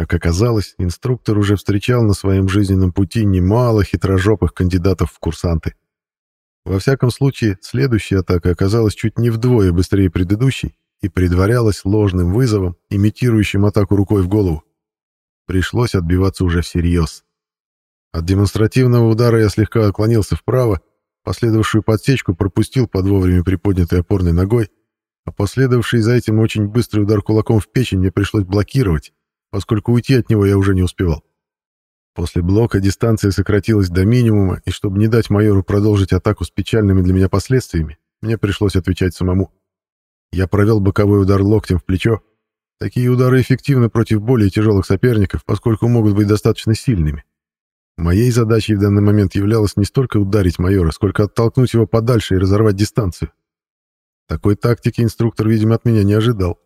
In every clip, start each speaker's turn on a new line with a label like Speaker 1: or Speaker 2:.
Speaker 1: Как оказалось, инструктор уже встречал на своем жизненном пути немало хитрожопых кандидатов в курсанты. Во всяком случае, следующая атака оказалась чуть не вдвое быстрее предыдущей и предварялась ложным вызовом, имитирующим атаку рукой в голову. Пришлось отбиваться уже всерьез. От демонстративного удара я слегка отклонился вправо, последовавшую подсечку пропустил под вовремя приподнятой опорной ногой, а последовавший за этим очень быстрый удар кулаком в печень мне пришлось блокировать, поскольку уйти от него я уже не успевал. После блока дистанция сократилась до минимума, и чтобы не дать майору продолжить атаку с печальными для меня последствиями, мне пришлось отвечать самому. Я провел боковой удар локтем в плечо. Такие удары эффективны против более тяжелых соперников, поскольку могут быть достаточно сильными. Моей задачей в данный момент являлось не столько ударить майора, сколько оттолкнуть его подальше и разорвать дистанцию. Такой тактики инструктор, видимо, от меня не ожидал.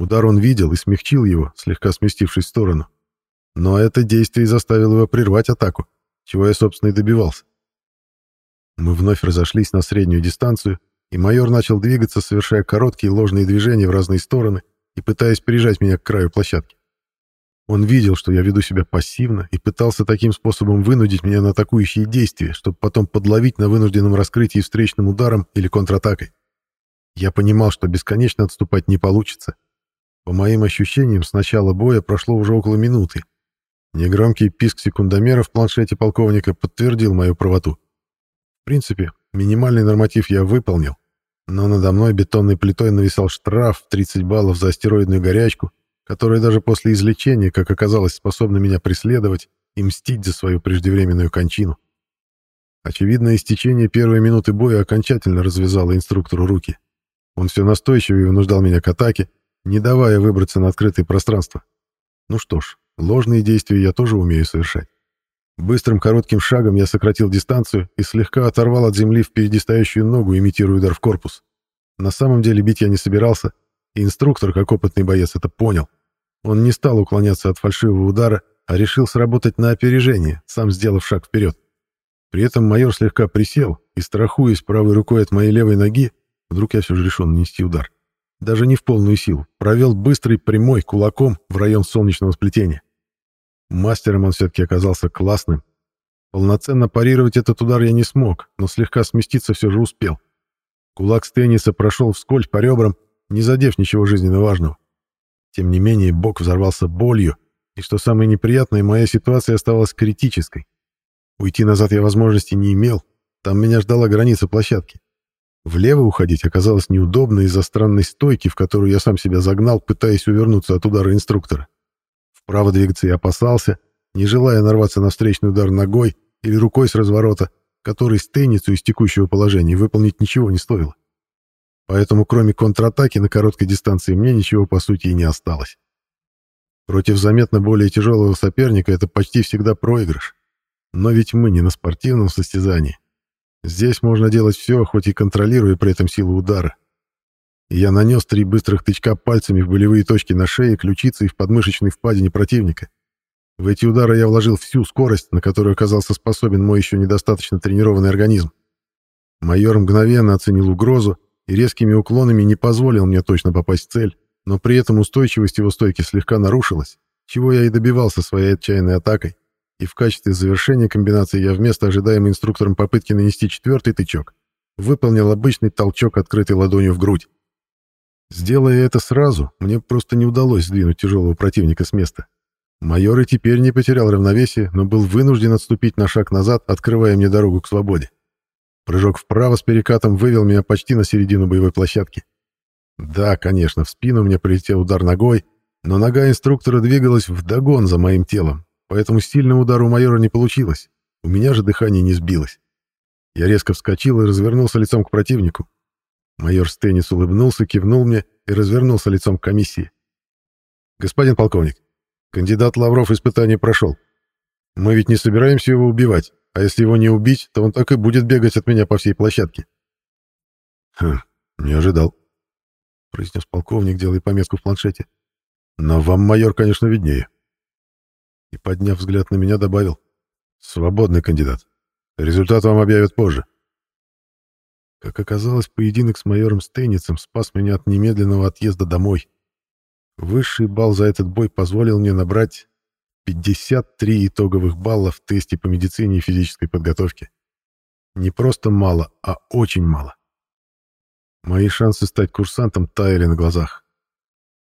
Speaker 1: Удар он видел и смягчил его, слегка сместившись в сторону. Но это действие заставило его прервать атаку, чего я, собственно, и добивался. Мы вновь разошлись на среднюю дистанцию, и майор начал двигаться, совершая короткие ложные движения в разные стороны и пытаясь прижать меня к краю площадки. Он видел, что я веду себя пассивно и пытался таким способом вынудить меня на атакующие действия, чтобы потом подловить на вынужденном раскрытии встречным ударом или контратакой. Я понимал, что бесконечно отступать не получится. По моим ощущениям, с начала боя прошло уже около минуты. Негромкий писк секундомера в планшете полковника подтвердил мою правоту. В принципе, минимальный норматив я выполнил, но надо мной бетонной плитой нависал штраф в 30 баллов за астероидную горячку которая даже после излечения, как оказалось, способна меня преследовать и мстить за свою преждевременную кончину. Очевидно, истечение первой минуты боя окончательно развязало инструктору руки. Он все настойчивее вынуждал меня к атаке, не давая выбраться на открытое пространство. Ну что ж, ложные действия я тоже умею совершать. Быстрым коротким шагом я сократил дистанцию и слегка оторвал от земли впереди стоящую ногу, имитируя удар в корпус. На самом деле бить я не собирался, и инструктор, как опытный боец, это понял. Он не стал уклоняться от фальшивого удара, а решил сработать на опережение, сам сделав шаг вперед. При этом майор слегка присел и, страхуясь правой рукой от моей левой ноги, вдруг я все же решил нанести удар. Даже не в полную силу, провел быстрый прямой кулаком в район солнечного сплетения. Мастером он все-таки оказался классным. Полноценно парировать этот удар я не смог, но слегка сместиться все же успел. Кулак с тенниса прошел вскользь по ребрам, не задев ничего жизненно важного. Тем не менее, бок взорвался болью, и что самое неприятное, моя ситуация оставалась критической. Уйти назад я возможности не имел, там меня ждала граница площадки. Влево уходить оказалось неудобно из-за странной стойки, в которую я сам себя загнал, пытаясь увернуться от удара инструктора. Вправо двигаться я опасался, не желая нарваться на встречный удар ногой или рукой с разворота, который с из текущего положения выполнить ничего не стоило. Поэтому кроме контратаки на короткой дистанции мне ничего по сути и не осталось. Против заметно более тяжелого соперника это почти всегда проигрыш. Но ведь мы не на спортивном состязании. Здесь можно делать все, хоть и контролируя при этом силу удара. И я нанес три быстрых тычка пальцами в болевые точки на шее, ключице и в подмышечной впадине противника. В эти удары я вложил всю скорость, на которую оказался способен мой еще недостаточно тренированный организм. Майор мгновенно оценил угрозу и резкими уклонами не позволил мне точно попасть в цель, но при этом устойчивость его стойки слегка нарушилась, чего я и добивался своей отчаянной атакой, и в качестве завершения комбинации я вместо ожидаемой инструктором попытки нанести четвертый тычок выполнил обычный толчок открытой ладонью в грудь. Сделая это сразу, мне просто не удалось сдвинуть тяжелого противника с места. Майор и теперь не потерял равновесие, но был вынужден отступить на шаг назад, открывая мне дорогу к свободе. Прыжок вправо с перекатом вывел меня почти на середину боевой площадки. Да, конечно, в спину мне прилетел удар ногой, но нога инструктора двигалась вдогон за моим телом, поэтому сильного удара у майора не получилось. У меня же дыхание не сбилось. Я резко вскочил и развернулся лицом к противнику. Майор Стеннис улыбнулся, кивнул мне и развернулся лицом к комиссии. «Господин полковник, кандидат Лавров испытание прошел. Мы ведь не собираемся его убивать. А если его не убить, то он так и будет бегать от меня по всей площадке. Хм, не ожидал, произнес полковник, делая пометку в планшете. Но вам, майор, конечно, виднее. И, подняв взгляд на меня, добавил. Свободный кандидат. Результат вам объявят позже. Как оказалось, поединок с майором Стейницем спас меня от немедленного отъезда домой. Высший балл за этот бой позволил мне набрать 53 итоговых балла в тесте по медицине и физической подготовке. Не просто мало, а очень мало. Мои шансы стать курсантом таяли на глазах.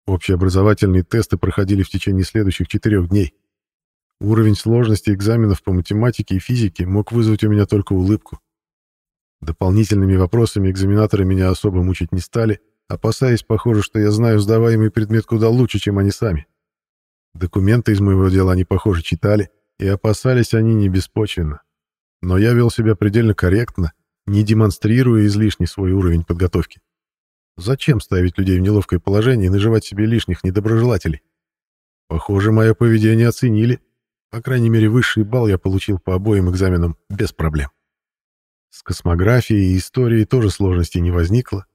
Speaker 1: Общеобразовательные тесты проходили в течение следующих четырех дней. Уровень сложности экзаменов по математике и физике мог вызвать у меня только улыбку. Дополнительными вопросами экзаменаторы меня особо мучить не стали, опасаясь, похоже, что я знаю сдаваемый предмет куда лучше, чем они сами. Документы из моего дела они, похоже, читали, и опасались они не беспочвенно. Но я вел себя предельно корректно, не демонстрируя излишний свой уровень подготовки. Зачем ставить людей в неловкое положение и наживать себе лишних недоброжелателей? Похоже, мое поведение оценили. По крайней мере, высший балл я получил по обоим экзаменам без проблем. С космографией и историей тоже сложностей не возникло,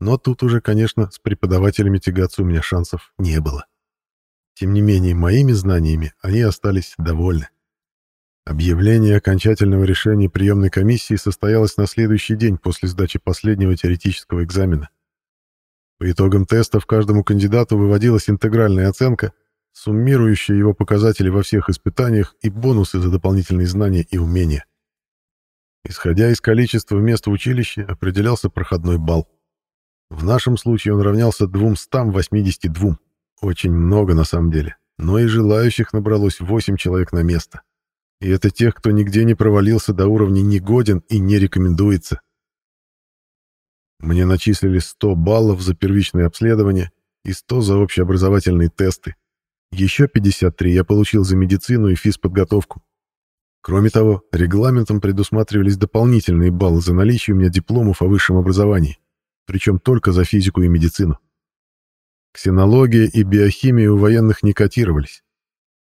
Speaker 1: но тут уже, конечно, с преподавателями тягаться у меня шансов не было. Тем не менее, моими знаниями они остались довольны. Объявление окончательного решения приемной комиссии состоялось на следующий день после сдачи последнего теоретического экзамена. По итогам тестов каждому кандидату выводилась интегральная оценка, суммирующая его показатели во всех испытаниях и бонусы за дополнительные знания и умения. Исходя из количества мест в училище, определялся проходной балл. В нашем случае он равнялся 282. Очень много на самом деле. Но и желающих набралось 8 человек на место. И это тех, кто нигде не провалился до уровня «негоден» и «не рекомендуется». Мне начислили 100 баллов за первичное обследование и 100 за общеобразовательные тесты. Еще 53 я получил за медицину и физподготовку. Кроме того, регламентом предусматривались дополнительные баллы за наличие у меня дипломов о высшем образовании, причем только за физику и медицину. Ксенология и биохимия у военных не котировались.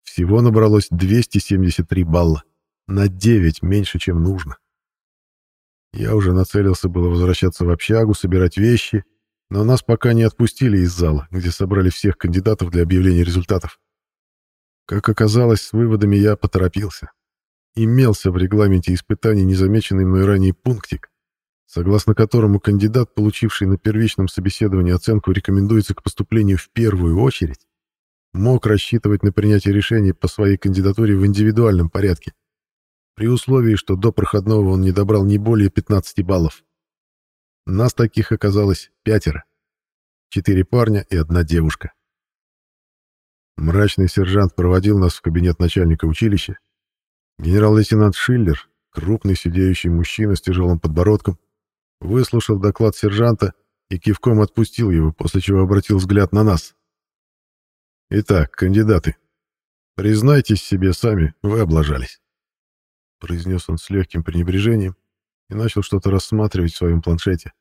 Speaker 1: Всего набралось 273 балла, на 9 меньше, чем нужно. Я уже нацелился было возвращаться в общагу, собирать вещи, но нас пока не отпустили из зала, где собрали всех кандидатов для объявления результатов. Как оказалось, с выводами я поторопился имелся в регламенте испытаний незамеченный мной ранее пунктик, согласно которому кандидат, получивший на первичном собеседовании оценку рекомендуется к поступлению в первую очередь, мог рассчитывать на принятие решения по своей кандидатуре в индивидуальном порядке, при условии, что до проходного он не добрал не более 15 баллов. Нас таких оказалось пятеро. Четыре парня и одна девушка. Мрачный сержант проводил нас в кабинет начальника училища, Генерал-лейтенант Шиллер, крупный сидеющий мужчина с тяжелым подбородком, выслушал доклад сержанта и кивком отпустил его, после чего обратил взгляд на нас. «Итак, кандидаты, признайтесь себе сами, вы облажались», — произнес он с легким пренебрежением и начал что-то рассматривать в своем планшете.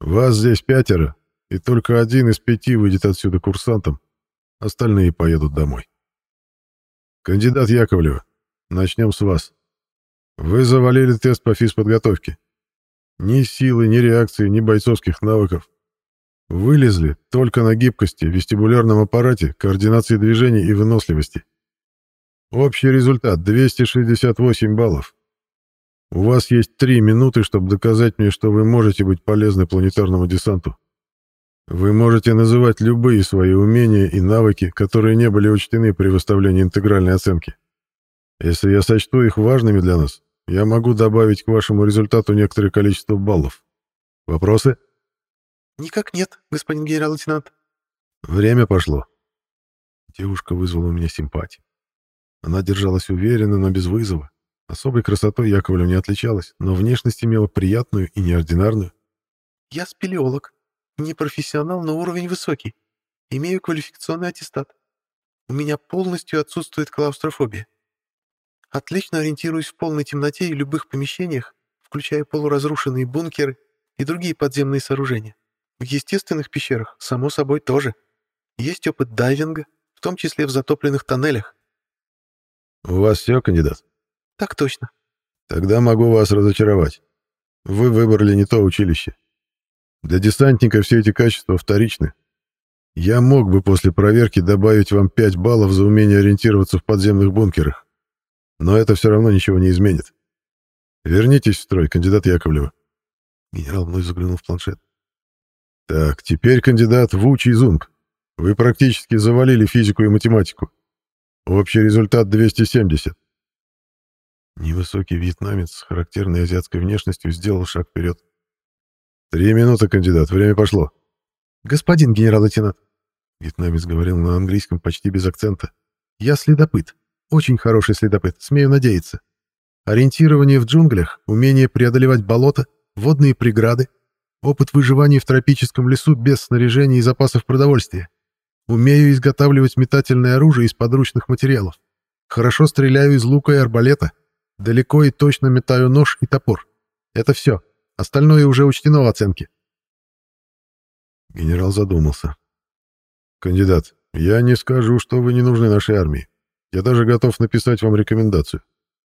Speaker 1: «Вас здесь пятеро, и только один из пяти выйдет отсюда курсантом, остальные поедут домой. Кандидат Яковлева, Начнем с вас. Вы завалили тест по физподготовке. Ни силы, ни реакции, ни бойцовских навыков. Вылезли только на гибкости, вестибулярном аппарате, координации движений и выносливости. Общий результат — 268 баллов. У вас есть три минуты, чтобы доказать мне, что вы можете быть полезны планетарному десанту. Вы можете называть любые свои умения и навыки, которые не были учтены при выставлении интегральной оценки. Если я сочту их важными для нас, я могу добавить к вашему результату некоторое количество баллов. Вопросы?
Speaker 2: Никак нет, господин генерал-лейтенант.
Speaker 1: Время пошло. Девушка вызвала у меня симпатию. Она держалась уверенно, но без вызова. Особой красотой Яковлев не отличалась, но внешность имела приятную и неординарную.
Speaker 2: «Я спелеолог. Не профессионал, но уровень высокий. Имею квалификационный аттестат. У меня полностью отсутствует клаустрофобия. Отлично ориентируюсь в полной темноте и любых помещениях, включая полуразрушенные бункеры и другие подземные сооружения. В естественных пещерах, само собой, тоже. Есть опыт дайвинга, в том числе в затопленных тоннелях.
Speaker 1: «У вас все, кандидат?»
Speaker 2: «Так точно».
Speaker 1: «Тогда могу вас разочаровать. Вы выбрали не то училище. Для десантника все эти качества вторичны. Я мог бы после проверки добавить вам 5 баллов за умение ориентироваться в подземных бункерах. Но это все равно ничего не изменит. Вернитесь в строй, кандидат Яковлева. Генерал мной заглянул в планшет. Так, теперь кандидат Ву Чизунг. Вы практически завалили физику и математику. Общий результат 270.
Speaker 2: Невысокий вьетнамец с характерной азиатской внешностью сделал шаг вперед.
Speaker 1: «Три минуты, кандидат, время пошло».
Speaker 2: «Господин генерал-лейтенант», — вьетнамец говорил на английском почти без акцента, — «я следопыт. Очень хороший следопыт, смею надеяться. Ориентирование в джунглях, умение преодолевать болота, водные преграды, опыт выживания в тропическом лесу без снаряжения и запасов продовольствия. Умею изготавливать метательное оружие из подручных материалов. Хорошо стреляю из лука и арбалета. Далеко и точно метаю нож и топор. Это все. Остальное уже учтено в оценке.
Speaker 1: Генерал задумался. «Кандидат, я не скажу, что вы не нужны нашей армии. Я даже готов написать вам рекомендацию.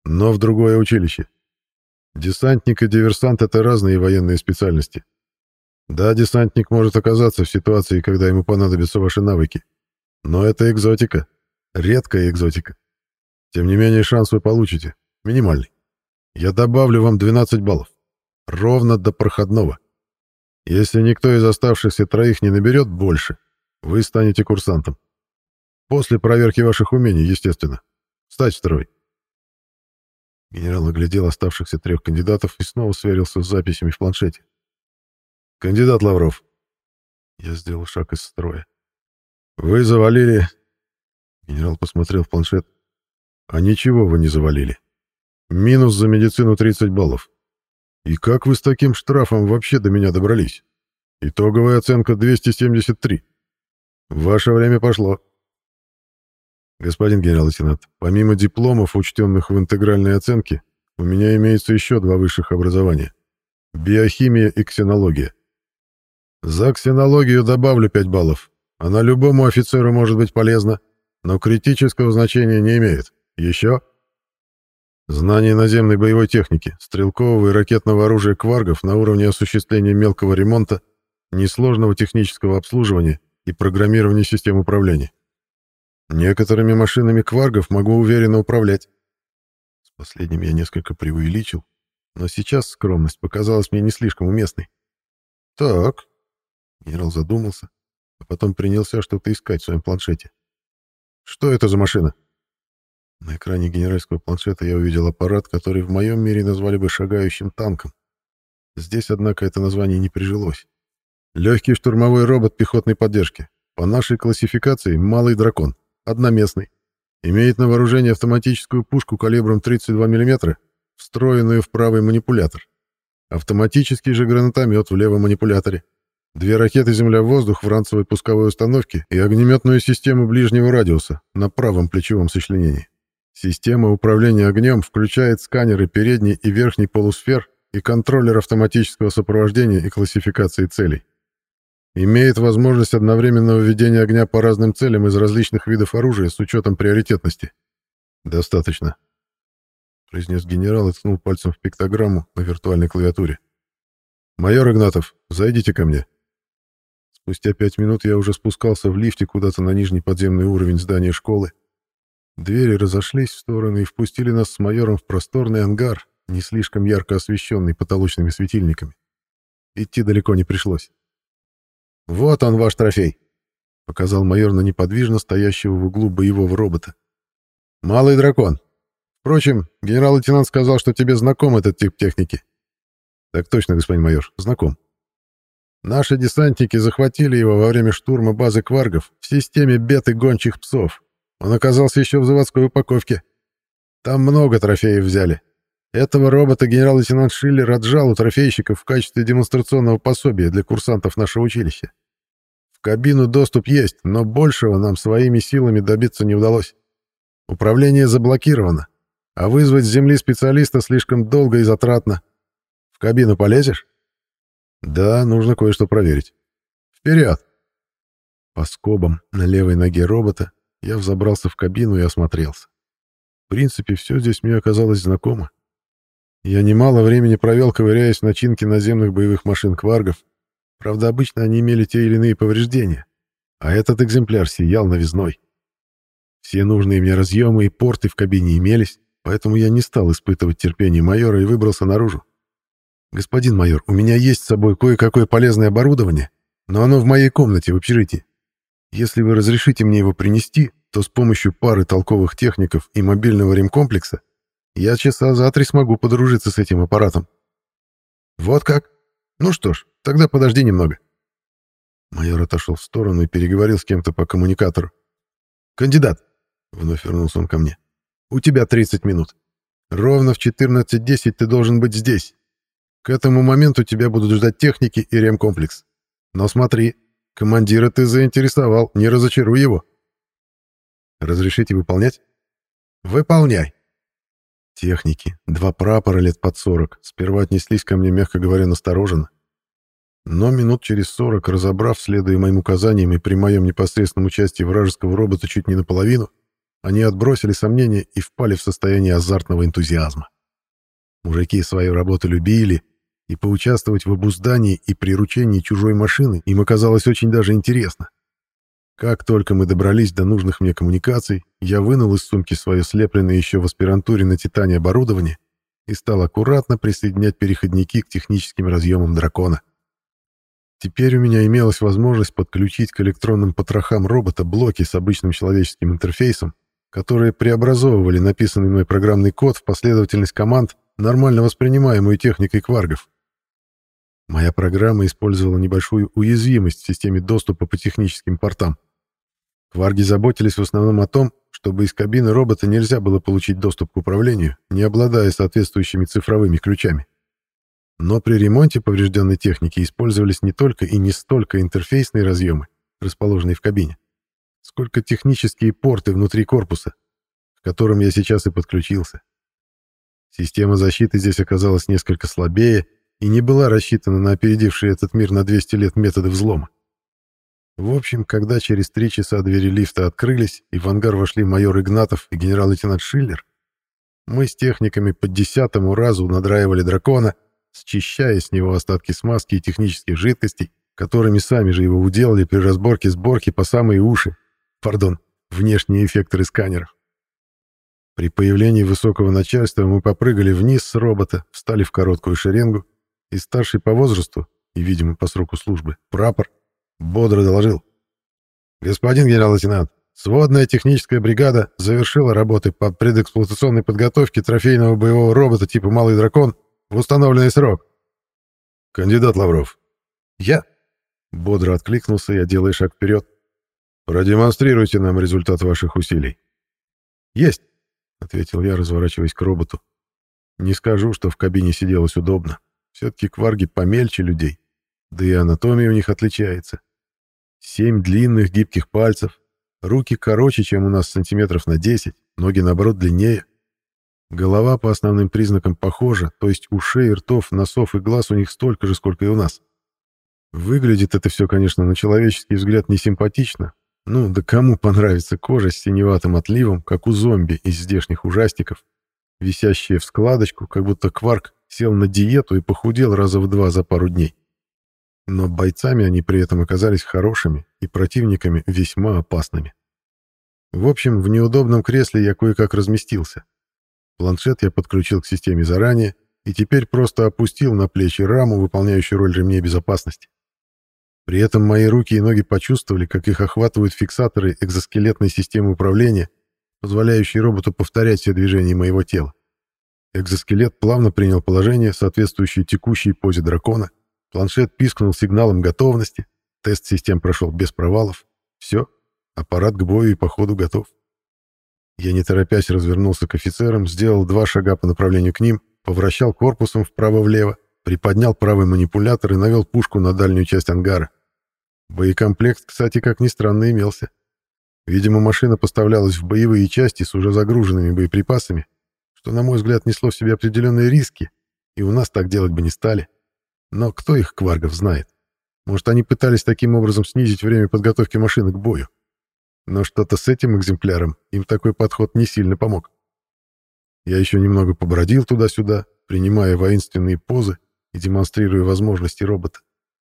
Speaker 1: Но в другое училище. Десантник и диверсант — это разные военные специальности. Да, десантник может оказаться в ситуации, когда ему понадобятся ваши навыки. Но это экзотика. Редкая экзотика. Тем не менее, шанс вы получите. Минимальный. Я добавлю вам 12 баллов. Ровно до проходного. Если никто из оставшихся троих не наберет больше, вы станете курсантом. После проверки ваших умений, естественно. Стать второй.
Speaker 2: Генерал оглядел оставшихся трех кандидатов и снова сверился с записями в планшете.
Speaker 1: «Кандидат Лавров».
Speaker 2: Я сделал шаг из строя.
Speaker 1: «Вы завалили...» Генерал посмотрел в планшет. «А ничего вы не завалили. Минус за медицину 30 баллов. И как вы с таким штрафом вообще до меня добрались? Итоговая оценка 273. Ваше время пошло. Господин генерал-лейтенант, помимо дипломов, учтенных в интегральной оценке, у меня имеется еще два высших образования. Биохимия и ксенология. За ксенологию добавлю 5 баллов. Она любому офицеру может быть полезна, но критического значения не имеет. Еще? Знание наземной боевой техники, стрелкового и ракетного оружия кваргов на уровне осуществления мелкого ремонта, несложного технического обслуживания и программирования систем управления. Некоторыми машинами кваргов могу уверенно управлять.
Speaker 2: С последним я несколько преувеличил, но сейчас скромность показалась мне не слишком уместной.
Speaker 1: Так,
Speaker 2: генерал задумался, а потом принялся что-то искать в своем планшете.
Speaker 1: Что это за машина?
Speaker 2: На экране генеральского планшета я увидел аппарат, который в моем мире назвали бы шагающим танком. Здесь, однако, это название не прижилось.
Speaker 1: Легкий штурмовой робот пехотной поддержки. По нашей классификации «Малый дракон». Одноместный. Имеет на вооружении автоматическую пушку калибром 32 мм, встроенную в правый манипулятор. Автоматический же гранатомет в левом манипуляторе. Две ракеты «Земля-воздух» в ранцевой пусковой установке и огнеметную систему ближнего радиуса на правом плечевом сочленении. Система управления огнем включает сканеры передней и верхней полусфер и контроллер автоматического сопровождения и классификации целей. Имеет возможность одновременного ведения огня по разным целям из различных видов оружия с учетом приоритетности. Достаточно. Произнес генерал и ткнул пальцем в пиктограмму на виртуальной клавиатуре. «Майор Игнатов, зайдите ко мне». Спустя пять минут я уже спускался в лифте куда-то на нижний подземный уровень здания школы, Двери разошлись в стороны и впустили нас с майором в просторный ангар, не слишком ярко освещенный потолочными светильниками. Идти далеко не пришлось. «Вот он, ваш трофей!» — показал майор на неподвижно стоящего в углу боевого робота. «Малый дракон. Впрочем, генерал-лейтенант сказал, что тебе знаком этот тип техники». «Так точно, господин майор, знаком. Наши десантники захватили его во время штурма базы кваргов в системе беты гончих псов, он оказался еще в заводской упаковке. Там много трофеев взяли. Этого робота генерал-лейтенант Шиллер отжал у трофейщиков в качестве демонстрационного пособия для курсантов нашего училища. В кабину доступ есть, но большего нам своими силами добиться не удалось. Управление заблокировано, а вызвать с земли специалиста слишком долго и затратно. В кабину полезешь? Да, нужно кое-что проверить. Вперед! По скобам на левой ноге робота я взобрался в кабину и осмотрелся. В принципе, все здесь мне оказалось знакомо. Я немало времени провел, ковыряясь в начинке наземных боевых машин кваргов. Правда, обычно они имели те или иные повреждения, а этот экземпляр сиял новизной. Все нужные мне разъемы и порты в кабине имелись, поэтому я не стал испытывать терпение майора и выбрался наружу. «Господин майор, у меня есть с собой кое-какое полезное оборудование, но оно в моей комнате в общежитии. Если вы разрешите мне его принести, то с помощью пары толковых техников и мобильного ремкомплекса я часа за три смогу подружиться с этим аппаратом. Вот как? Ну что ж, тогда подожди немного. Майор отошел в сторону и переговорил с кем-то по коммуникатору. «Кандидат!» — вновь вернулся он ко мне. «У тебя 30 минут. Ровно в 14.10 ты должен быть здесь. К этому моменту тебя будут ждать техники и ремкомплекс. Но смотри, командира ты заинтересовал, не разочаруй его». «Разрешите выполнять?» «Выполняй!» Техники, два прапора лет под 40, сперва отнеслись ко мне, мягко говоря, настороженно. Но минут через сорок, разобрав, следуя моим указаниям и при моем непосредственном участии вражеского робота чуть не наполовину, они отбросили сомнения и впали в состояние азартного энтузиазма. Мужики свою работу любили, и поучаствовать в обуздании и приручении чужой машины им оказалось очень даже интересно. Как только мы добрались до нужных мне коммуникаций, я вынул из сумки свое слепленное еще в аспирантуре на Титане оборудование и стал аккуратно присоединять переходники к техническим разъемам дракона. Теперь у меня имелась возможность подключить к электронным потрохам робота блоки с обычным человеческим интерфейсом, которые преобразовывали написанный мной программный код в последовательность команд, нормально воспринимаемую техникой кваргов. Моя программа использовала небольшую уязвимость в системе доступа по техническим портам. Кварги заботились в основном о том, чтобы из кабины робота нельзя было получить доступ к управлению, не обладая соответствующими цифровыми ключами. Но при ремонте поврежденной техники использовались не только и не столько интерфейсные разъемы, расположенные в кабине, сколько технические порты внутри корпуса, к которым я сейчас и подключился. Система защиты здесь оказалась несколько слабее и не была рассчитана на опередившие этот мир на 200 лет методы взлома. В общем, когда через три часа двери лифта открылись, и в ангар вошли майор Игнатов и генерал-лейтенант Шиллер, мы с техниками по десятому разу надраивали дракона счищая с него остатки смазки и технических жидкостей, которыми сами же его уделали при разборке сборки по самые уши, пардон, внешние эффекторы сканеров. При появлении высокого начальства мы попрыгали вниз с робота, встали в короткую шеренгу, и старший по возрасту, и, видимо, по сроку службы, прапор, бодро доложил. «Господин генерал-лейтенант, сводная техническая бригада завершила работы по предэксплуатационной подготовке трофейного боевого робота типа «Малый дракон» В установленный срок. Кандидат Лавров. Я. Бодро откликнулся я, делая шаг вперед. Продемонстрируйте нам результат ваших усилий. Есть, ответил я, разворачиваясь к роботу. Не скажу, что в кабине сиделось удобно. Все-таки кварги помельче людей, да и анатомия у них отличается. Семь длинных гибких пальцев, руки короче, чем у нас сантиметров на 10, ноги, наоборот, длиннее. Голова по основным признакам похожа, то есть ушей, ртов, носов и глаз у них столько же, сколько и у нас. Выглядит это все, конечно, на человеческий взгляд несимпатично. Ну, да кому понравится кожа с синеватым отливом, как у зомби из здешних ужастиков, висящая в складочку, как будто кварк сел на диету и похудел раза в два за пару дней. Но бойцами они при этом оказались хорошими и противниками весьма опасными. В общем, в неудобном кресле я кое-как разместился. Планшет я подключил к системе заранее и теперь просто опустил на плечи раму, выполняющую роль ремней безопасности. При этом мои руки и ноги почувствовали, как их охватывают фиксаторы экзоскелетной системы управления, позволяющие роботу повторять все движения моего тела. Экзоскелет плавно принял положение, соответствующее текущей позе дракона. Планшет пискнул сигналом готовности. Тест систем прошел без провалов. Все, аппарат к бою и по ходу готов. Я не торопясь развернулся к офицерам, сделал два шага по направлению к ним, повращал корпусом вправо-влево, приподнял правый манипулятор и навел пушку на дальнюю часть ангара. Боекомплект, кстати, как ни странно, имелся. Видимо, машина поставлялась в боевые части с уже загруженными боеприпасами, что, на мой взгляд, несло в себе определенные риски, и у нас так делать бы не стали. Но кто их, кваргов, знает? Может, они пытались таким образом снизить время подготовки машины к бою? Но что-то с этим экземпляром им такой подход не сильно помог. Я еще немного побродил туда-сюда, принимая воинственные позы и демонстрируя возможности робота.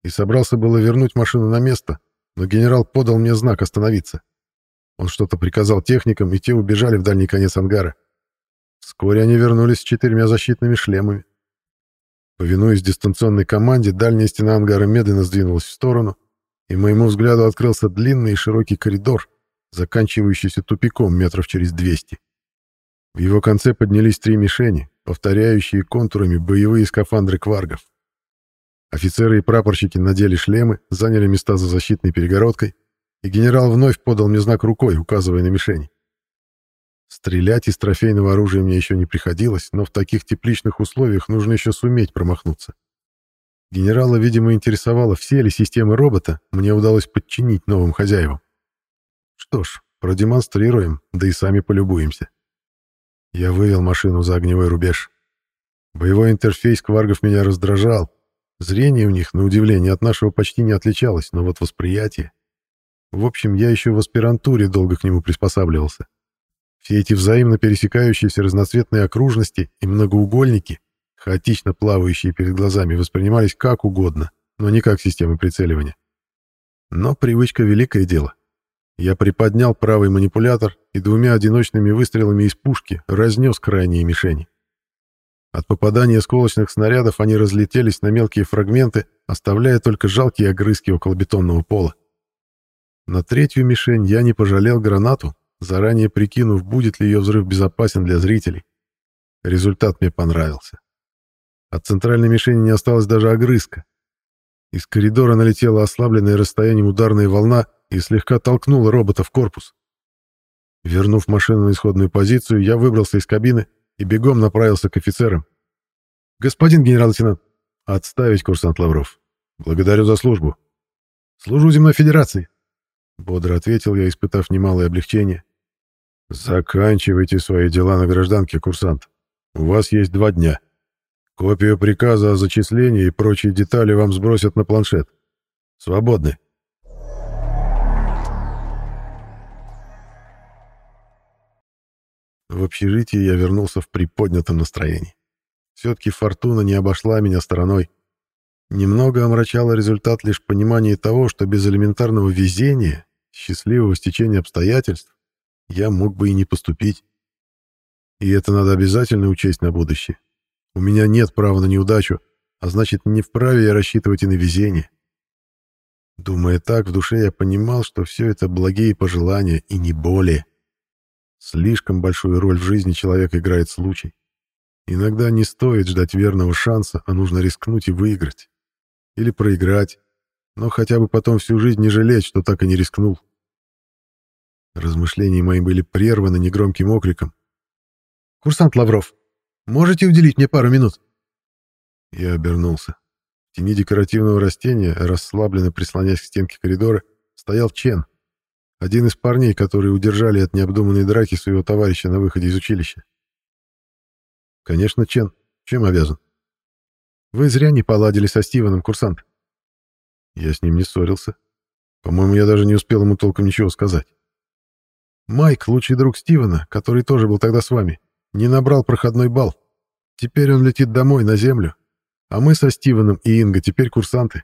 Speaker 1: И собрался было вернуть машину на место, но генерал подал мне знак остановиться. Он что-то приказал техникам, и те убежали в дальний конец ангара. Вскоре они вернулись с четырьмя защитными шлемами. Повинуясь дистанционной команде, дальняя стена ангара медленно сдвинулась в сторону, и моему взгляду открылся длинный и широкий коридор, заканчивающийся тупиком метров через 200. В его конце поднялись три мишени, повторяющие контурами боевые скафандры кваргов. Офицеры и прапорщики надели шлемы, заняли места за защитной перегородкой, и генерал вновь подал мне знак рукой, указывая на мишени. Стрелять из трофейного оружия мне еще не приходилось, но в таких тепличных условиях нужно еще суметь промахнуться. Генерала, видимо, интересовало, все ли системы робота мне удалось подчинить новым хозяевам. Что ж, продемонстрируем, да и сами полюбуемся. Я вывел машину за огневой рубеж. Боевой интерфейс кваргов меня раздражал. Зрение у них, на удивление, от нашего почти не отличалось, но вот восприятие... В общем, я еще в аспирантуре долго к нему приспосабливался. Все эти взаимно пересекающиеся разноцветные окружности и многоугольники, хаотично плавающие перед глазами, воспринимались как угодно, но не как система прицеливания. Но привычка — великое дело. Я приподнял правый манипулятор и двумя одиночными выстрелами из пушки разнес крайние мишени. От попадания осколочных снарядов они разлетелись на мелкие фрагменты, оставляя только жалкие огрызки около бетонного пола. На третью мишень я не пожалел гранату, заранее прикинув, будет ли ее взрыв безопасен для зрителей. Результат мне понравился. От центральной мишени не осталось даже огрызка. Из коридора налетела ослабленная расстоянием ударная волна и слегка толкнула робота в корпус. Вернув машину на исходную позицию, я выбрался из кабины и бегом направился к офицерам. «Господин генерал-лейтенант!» «Отставить, курсант Лавров. Благодарю за службу». «Служу земной федерации», — бодро ответил я, испытав немалое облегчение. «Заканчивайте свои дела на гражданке, курсант. У вас есть два дня. Копию приказа о зачислении и прочие детали вам сбросят на планшет. Свободны». В общежитие я вернулся в приподнятом настроении. Все-таки фортуна не обошла меня стороной. Немного омрачало результат лишь понимание того, что без элементарного везения, счастливого стечения обстоятельств, я мог бы и не поступить. И это надо обязательно учесть на будущее. У меня нет права на неудачу, а значит, не вправе я рассчитывать и на везение. Думая так, в душе я понимал, что все это благие пожелания и не более. Слишком большую роль в жизни человека играет случай. Иногда не стоит ждать верного шанса, а нужно рискнуть и выиграть. Или проиграть, но хотя бы потом всю жизнь не жалеть, что так и не рискнул. Размышления мои были прерваны негромким окриком. «Курсант Лавров, можете уделить мне пару минут?» Я обернулся. В тени декоративного растения, расслабленно прислонясь к стенке коридора, стоял Чен, один из парней, которые удержали от необдуманной драки своего товарища на выходе из училища. «Конечно, Чен. Чем обязан?» «Вы зря не поладили со Стивеном, курсант». Я с ним не ссорился. По-моему, я даже не успел ему толком ничего сказать. Майк, лучший друг Стивена, который тоже был тогда с вами, не набрал проходной балл. Теперь он летит домой, на землю. А мы со Стивеном и Инга теперь курсанты.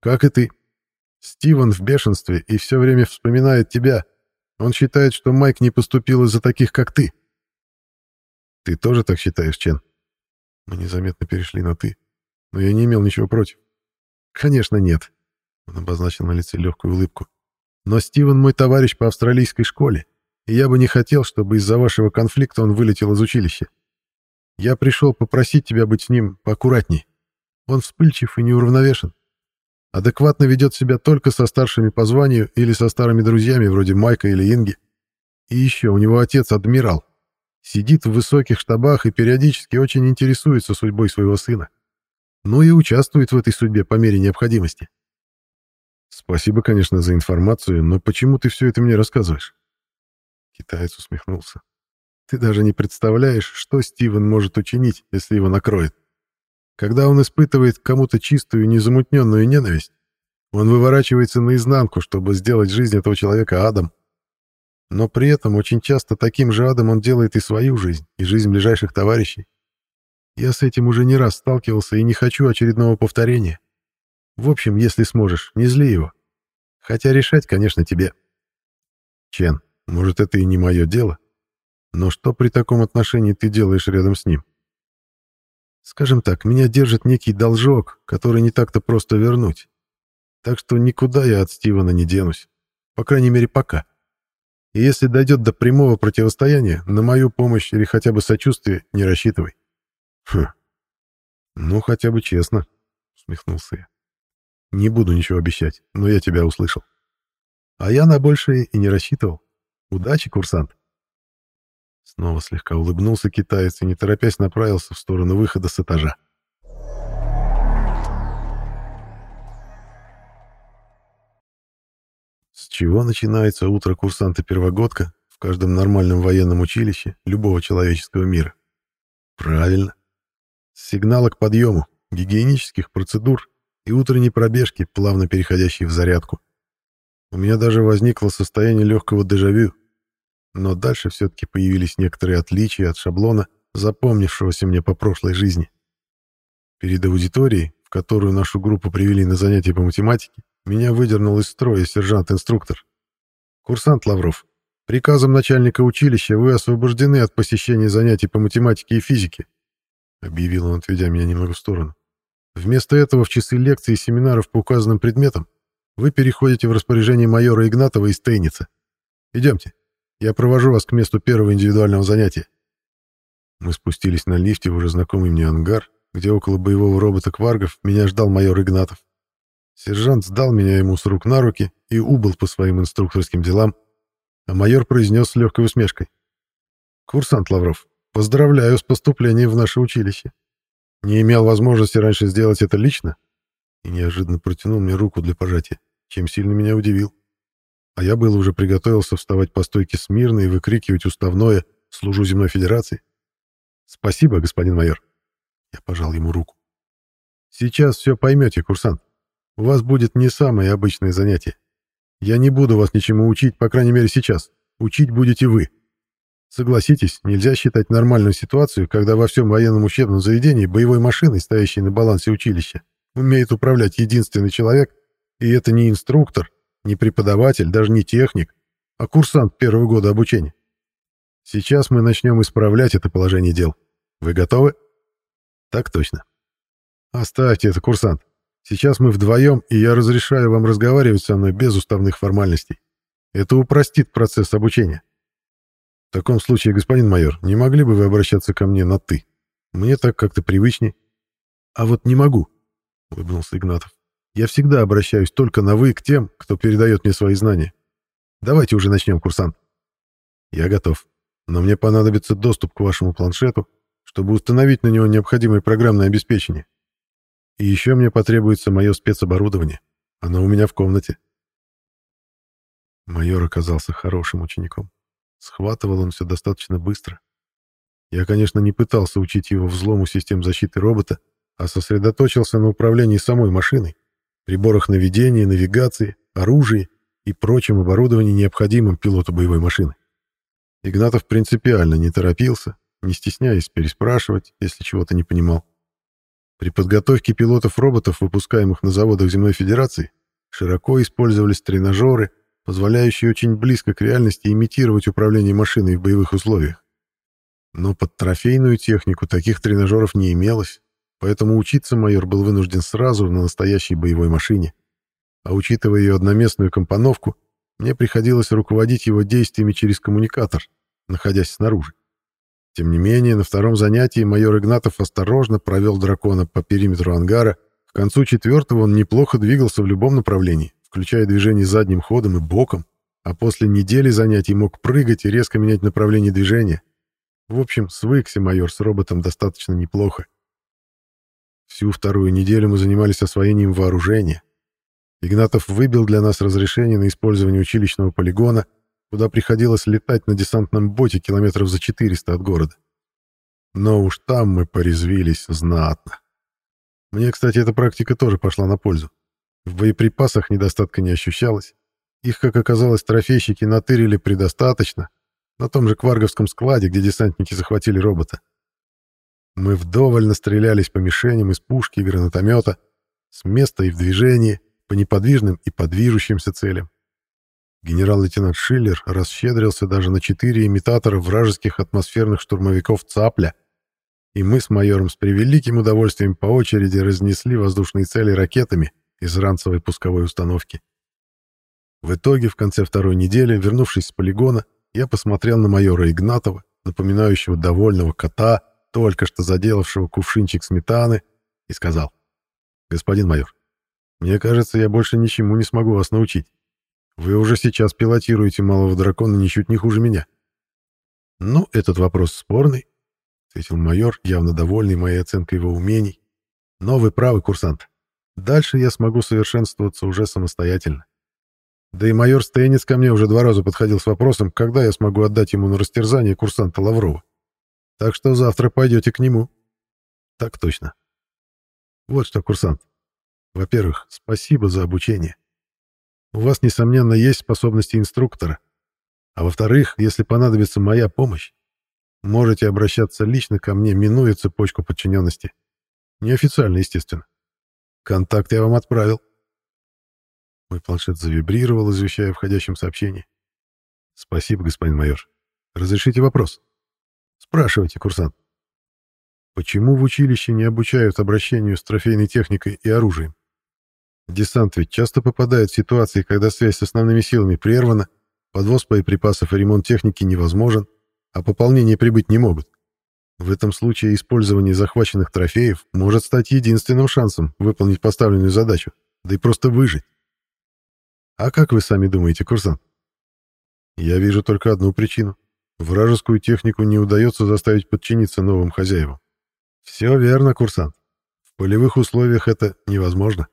Speaker 1: Как и ты. Стивен в бешенстве и все время вспоминает тебя. Он считает, что Майк не поступил из-за таких, как ты. Ты тоже так считаешь, Чен? Мы незаметно перешли на «ты», но я не имел ничего против. Конечно, нет. Он обозначил на лице легкую улыбку. Но Стивен мой товарищ по австралийской школе, и я бы не хотел, чтобы из-за вашего конфликта он вылетел из училища. Я пришел попросить тебя быть с ним поаккуратней. Он вспыльчив и неуравновешен. Адекватно ведет себя только со старшими по званию или со старыми друзьями вроде Майка или Инги. И еще у него отец адмирал. Сидит в высоких штабах и периодически очень интересуется судьбой своего сына. Ну и участвует в этой судьбе по мере необходимости. Спасибо, конечно, за информацию, но почему ты все это мне рассказываешь? Китаец усмехнулся. Ты даже не представляешь, что Стивен может учинить, если его накроет. Когда он испытывает кому-то чистую, незамутненную ненависть, он выворачивается наизнанку, чтобы сделать жизнь этого человека адом. Но при этом очень часто таким же адом он делает и свою жизнь, и жизнь ближайших товарищей. Я с этим уже не раз сталкивался и не хочу очередного повторения. В общем, если сможешь, не зли его. Хотя решать, конечно, тебе. Чен, может, это и не мое дело, но что при таком отношении ты делаешь рядом с ним? Скажем так, меня держит некий должок, который не так-то просто вернуть. Так что никуда я от Стивена не денусь. По крайней мере, пока. И если дойдет до прямого противостояния, на мою помощь или хотя бы сочувствие не рассчитывай. Хм. Ну, хотя бы честно, усмехнулся я. Не буду ничего обещать, но я тебя услышал. А я на большее и не рассчитывал. Удачи, курсант. Снова слегка улыбнулся китаец и, не торопясь, направился в сторону выхода с этажа. С чего начинается утро курсанта-первогодка в каждом нормальном военном училище любого человеческого мира? Правильно. С сигнала к подъему, гигиенических процедур и утренней пробежки, плавно переходящей в зарядку. У меня даже возникло состояние легкого дежавю. Но дальше все-таки появились некоторые отличия от шаблона, запомнившегося мне по прошлой жизни. Перед аудиторией, в которую нашу группу привели на занятия по математике, меня выдернул из строя сержант-инструктор. «Курсант Лавров, приказом начальника училища вы освобождены от посещения занятий по математике и физике», объявил он, отведя меня немного в сторону. «Вместо этого в часы лекций и семинаров по указанным предметам вы переходите в распоряжение майора Игнатова из Тейница. Идемте, я провожу вас к месту первого индивидуального занятия». Мы спустились на лифте в уже знакомый мне ангар, где около боевого робота Кваргов меня ждал майор Игнатов. Сержант сдал меня ему с рук на руки и убыл по своим инструкторским делам, а майор произнес с легкой усмешкой. «Курсант Лавров, поздравляю с поступлением в наше училище. Не имел возможности раньше сделать это лично?» И неожиданно протянул мне руку для пожатия, чем сильно меня удивил. А я был уже приготовился вставать по стойке смирно и выкрикивать уставное «Служу Земной Федерации». «Спасибо, господин майор». Я пожал ему руку. «Сейчас все поймете, курсант. У вас будет не самое обычное занятие. Я не буду вас ничему учить, по крайней мере сейчас. Учить будете вы. Согласитесь, нельзя считать нормальную ситуацию, когда во всем военном учебном заведении боевой машиной, стоящей на балансе училища, умеет управлять единственный человек, и это не инструктор, не преподаватель, даже не техник, а курсант первого года обучения. Сейчас мы начнем исправлять это положение дел. Вы готовы? Так точно. Оставьте это, курсант. Сейчас мы вдвоем, и я разрешаю вам разговаривать со мной без уставных формальностей. Это упростит процесс обучения. В таком случае, господин майор, не могли бы вы обращаться ко мне на «ты»? Мне так как-то привычней. А вот не могу, — улыбнулся Игнатов. Я всегда обращаюсь только на «вы» к тем, кто передает мне свои знания. Давайте уже начнем, курсант. Я готов. Но мне понадобится доступ к вашему планшету, чтобы установить на него необходимое программное обеспечение. И еще мне потребуется мое спецоборудование. Оно у меня в комнате. Майор оказался хорошим учеником. Схватывал он все достаточно быстро. Я, конечно, не пытался учить его взлому систем защиты робота, а сосредоточился на управлении самой машиной, приборах наведения, навигации, оружии и прочем оборудовании, необходимым пилоту боевой машины. Игнатов принципиально не торопился, не стесняясь переспрашивать, если чего-то не понимал. При подготовке пилотов-роботов, выпускаемых на заводах Земной Федерации, широко использовались тренажеры, позволяющие очень близко к реальности имитировать управление машиной в боевых условиях. Но под трофейную технику таких тренажеров не имелось, поэтому учиться майор был вынужден сразу на настоящей боевой машине. А учитывая ее одноместную компоновку, мне приходилось руководить его действиями через коммуникатор, находясь снаружи. Тем не менее, на втором занятии майор Игнатов осторожно провел дракона по периметру ангара. К концу четвертого он неплохо двигался в любом направлении, включая движение задним ходом и боком, а после недели занятий мог прыгать и резко менять направление движения. В общем, свыкся майор с роботом достаточно неплохо. Всю вторую неделю мы занимались освоением вооружения. Игнатов выбил для нас разрешение на использование училищного полигона — куда приходилось летать на десантном боте километров за 400 от города. Но уж там мы порезвились знатно. Мне, кстати, эта практика тоже пошла на пользу. В боеприпасах недостатка не ощущалось. Их, как оказалось, трофейщики натырили предостаточно, на том же Кварговском складе, где десантники захватили робота. Мы вдоволь настрелялись по мишеням из пушки и гранатомета, с места и в движении, по неподвижным и подвижущимся целям. Генерал-лейтенант Шиллер расщедрился даже на четыре имитатора вражеских атмосферных штурмовиков «Цапля», и мы с майором с превеликим удовольствием по очереди разнесли воздушные цели ракетами из ранцевой пусковой установки. В итоге, в конце второй недели, вернувшись с полигона, я посмотрел на майора Игнатова, напоминающего довольного кота, только что заделавшего кувшинчик сметаны, и сказал, «Господин майор, мне кажется, я больше ничему не смогу вас научить. Вы уже сейчас пилотируете малого дракона ничуть не хуже меня». «Ну, этот вопрос спорный», — ответил майор, явно довольный моей оценкой его умений. «Но вы правы, курсант. Дальше я смогу совершенствоваться уже самостоятельно. Да и майор Стейнец ко мне уже два раза подходил с вопросом, когда я смогу отдать ему на растерзание курсанта Лаврова. Так что завтра пойдете к нему. Так точно. Вот что, курсант. Во-первых, спасибо за обучение. У вас, несомненно, есть способности инструктора. А во-вторых, если понадобится моя помощь, можете обращаться лично ко мне, минуя цепочку подчиненности. Неофициально, естественно. Контакт я вам отправил. Мой планшет завибрировал, извещая о входящем сообщении. «Спасибо, господин майор. Разрешите вопрос?» «Спрашивайте, курсант». «Почему в училище не обучают обращению с трофейной техникой и оружием? Десант ведь часто попадает в ситуации, когда связь с основными силами прервана, подвоз боеприпасов и ремонт техники невозможен, а пополнение прибыть не могут. В этом случае использование захваченных трофеев может стать единственным шансом выполнить поставленную задачу, да и просто выжить. А как вы сами думаете, курсант? Я вижу только одну причину. Вражескую технику не удается заставить подчиниться новым хозяевам. Все верно, курсант. В полевых условиях это невозможно.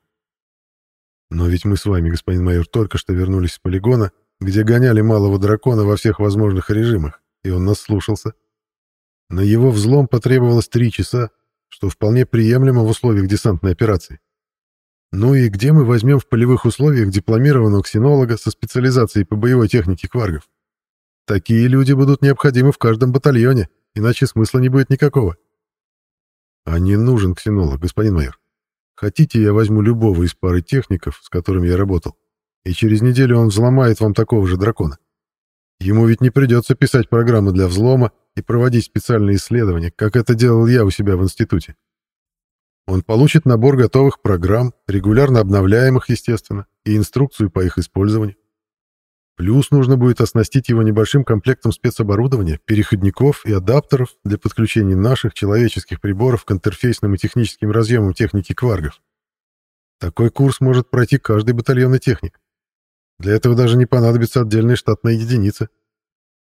Speaker 1: Но ведь мы с вами, господин майор, только что вернулись с полигона, где гоняли малого дракона во всех возможных режимах, и он нас слушался. На его взлом потребовалось три часа, что вполне приемлемо в условиях десантной операции. Ну и где мы возьмем в полевых условиях дипломированного ксенолога со специализацией по боевой технике кваргов? Такие люди будут необходимы в каждом батальоне, иначе смысла не будет никакого. А не нужен ксенолог, господин майор. Хотите, я возьму любого из пары техников, с которыми я работал, и через неделю он взломает вам такого же дракона. Ему ведь не придется писать программы для взлома и проводить специальные исследования, как это делал я у себя в институте. Он получит набор готовых программ, регулярно обновляемых, естественно, и инструкцию по их использованию. Плюс нужно будет оснастить его небольшим комплектом спецоборудования, переходников и адаптеров для подключения наших человеческих приборов к интерфейсным и техническим разъемам техники кваргов. Такой курс может пройти каждый батальонный техник. Для этого даже не понадобится отдельная штатная единица.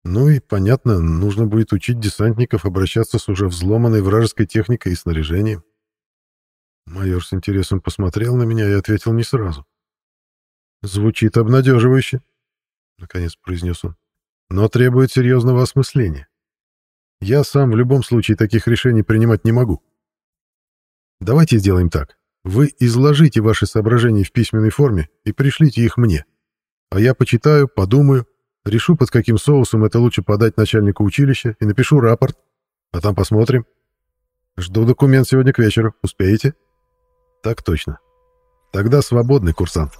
Speaker 1: Ну и, понятно, нужно будет учить десантников обращаться с уже взломанной вражеской техникой и снаряжением. Майор с интересом посмотрел на меня и ответил не сразу. «Звучит обнадеживающе», — наконец произнес он, — «но требует серьезного осмысления. Я сам в любом случае таких решений принимать не могу. Давайте сделаем так. Вы изложите ваши соображения в письменной форме и пришлите их мне. А я почитаю, подумаю, решу, под каким соусом это лучше подать начальнику училища и напишу рапорт. А там посмотрим. Жду документ сегодня к вечеру. Успеете?» Так точно. Тогда свободный курсант.